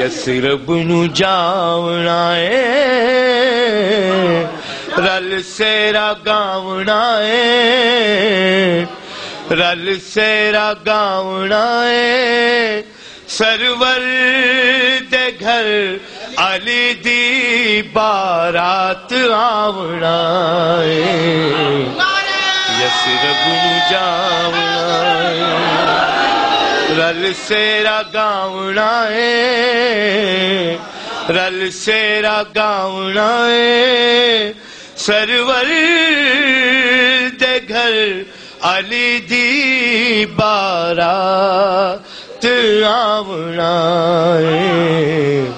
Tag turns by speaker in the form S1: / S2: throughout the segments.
S1: یسرب نو جاونا ہے رل سیرا گاونا ہے رل سیرا گاونا ہے سرور دے گھر علی دی بارات آونا ہے یسرب نو جاونا ہے رل سیرا گاونا ہے۔ رل سیرا گاونا ہے۔ سرور دے گھر علی دی بارات آونا ہے۔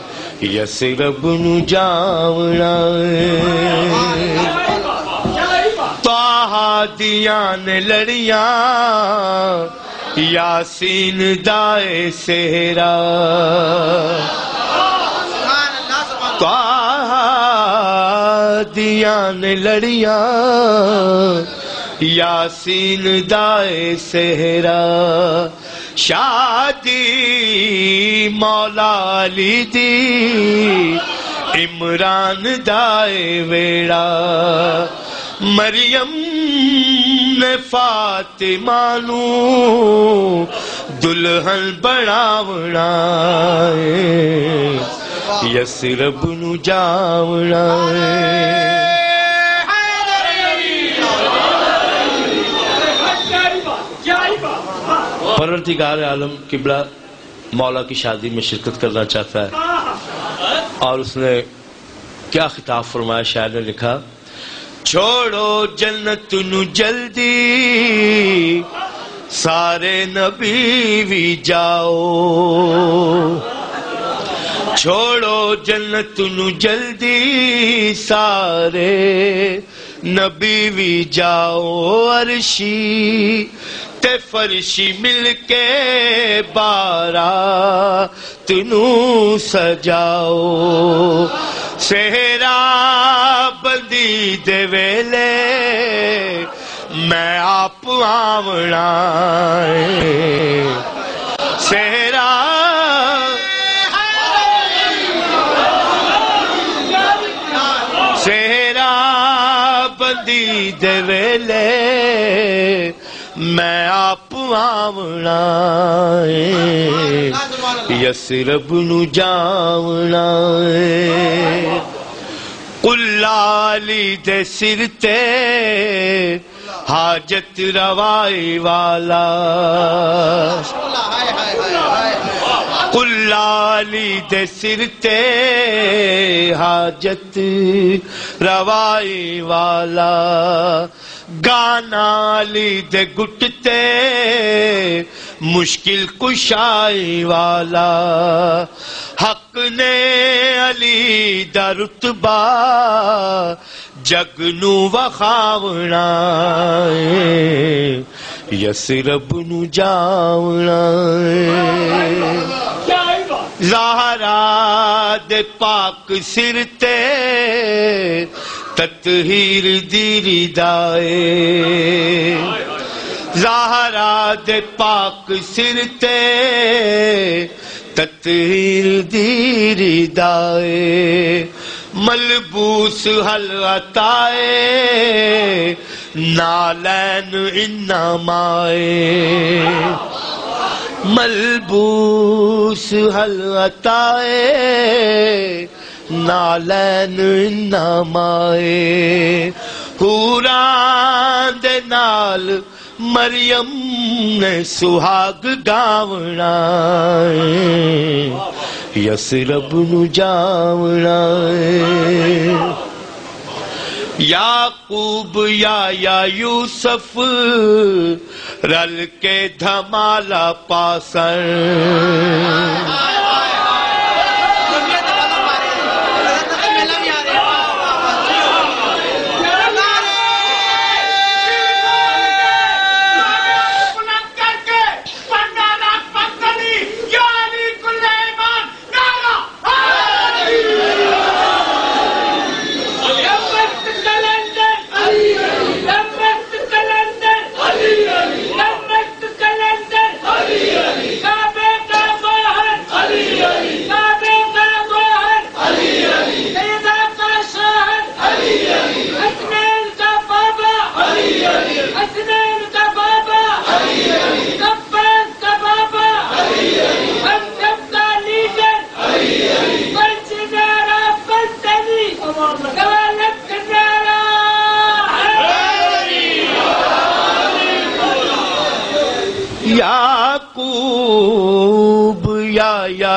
S1: یسرب نو جاونا ہے۔ تاہا دیاں لڑیاں یاسین دائے سہرا۔ دیان لڑیاں۔ یاسین دائے سہرا۔ شادی مولا علی دی۔ عمران دائے ویڑا۔ مریم نے فاطمہ نو دلہن بڑاونا ہے یسرب نو جاونا پرورتگار عالم قبلہ مولا کی شادی میں شرکت کرنا چاہتا ہے اور اس نے کیا خطاب فرمایا؟ شاعر نے لکھا چھوڑو جنت نو جلدی۔ سارے نبی بھی جاؤ۔ چھوڑو جنت نو جلدی۔ سارے نبی بھی جاؤ۔ عرشی تے فرشی مل کے بارہ تنو سجاؤ۔ سہرا بندی دے ویلے میں آپ آونا سہرا سہرا بندی دے ویلے میں آپ آونا یسرب نو جاونا قلالی دے سر تے حاجت روائی والا۔ قلالی دے سر تے حاجت روائی والا گانا علی دے گٹتے مشکل کشائی والا۔ حق نے علی دا رتبہ، جگ نو وخاونا۔ یسرب نو جاونا۔ زہرا دے پاک سرتے تطہیر دیری دائے زہرا دے پاک سر تے تطہیر دیری دائے ملبوس حل عطائے، نالین انمائے ملبوس حل عطائے نالین انمائے حوران دے نال مریم نے سہاگ گاونا یسرب نو جاونا یاقوب یا یا یوسف رل کے دھمالا پاسر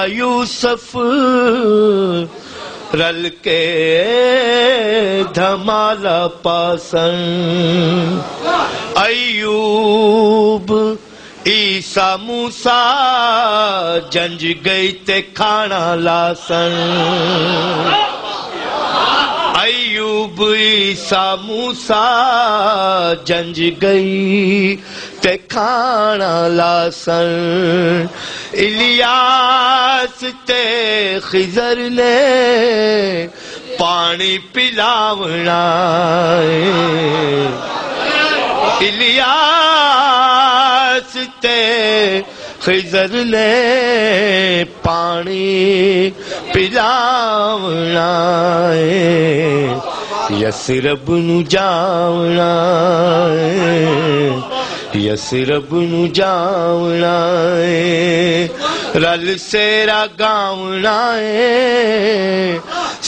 S1: یوسف رل کے دھمالا پاسن۔ ایوب عیسا موسا جنج گئی تے کھانا لاسن۔ ایوب عیسا موسا جنج گئی تے کھانا لاسن الیاس تے خزر نے پانی پلاونا الیاس تے خزر نے پانی پلاونا یسرب نو جاونا یسرب نو جاونا رل سیرا گاونا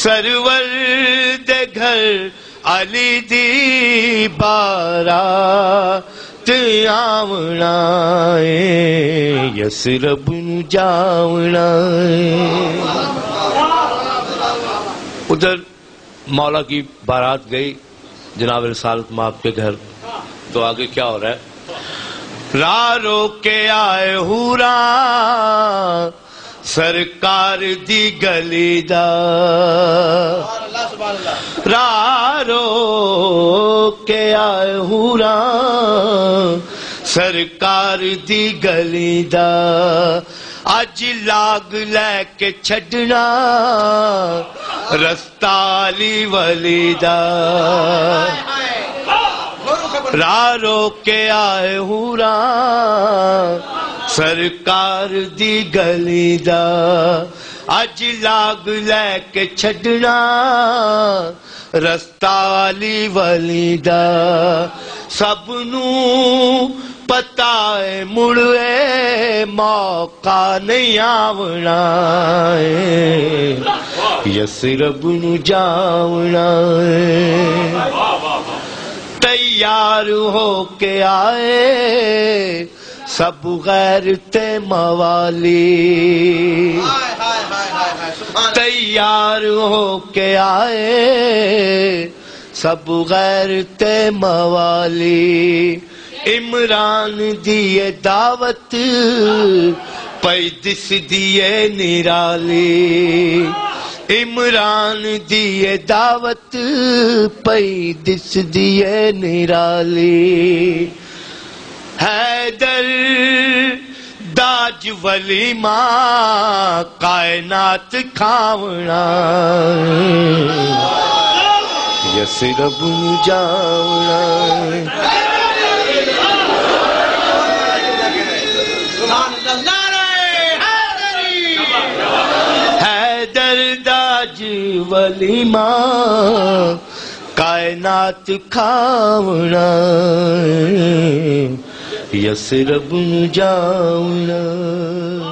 S1: سرور دے گھر علی دی بارا آونا یسرب نو جاونا ادھر مولا کی بارات گئی، جناب رسالت ماپ کے گھر۔ تو آگے کیا ہو رہا ہے؟ را رو کے آئے ہورا، سرکار دی گلی دا۔ را رو کے آئے ہورا، سرکار دی گلی دا۔ اج لاگ لے کے چھڈنا رستہ علی ولی دا۔ را رو کے آئے ہورا سرکار دی گلی دا۔ اج لاگ لے کے چھڈنا رستہ علی ولی دا۔ سب نو پتا ہے مڑے موقع نہیں آونا یسرب نو جاونا تیار ہو کے آئے، سب غیر تے موالی۔ تیار ہو کے آئے، سب غیر تے موالی۔ عمران دیے دعوت پی دس دیے نرالی۔ عمران دیے دعوت پی دس دیے نرالی۔ حیدر داج ولی ماں کائنات کھاونا۔ یسرب جاونا۔ داج ولی ماں کائنات کھاونا یسرب جاؤنا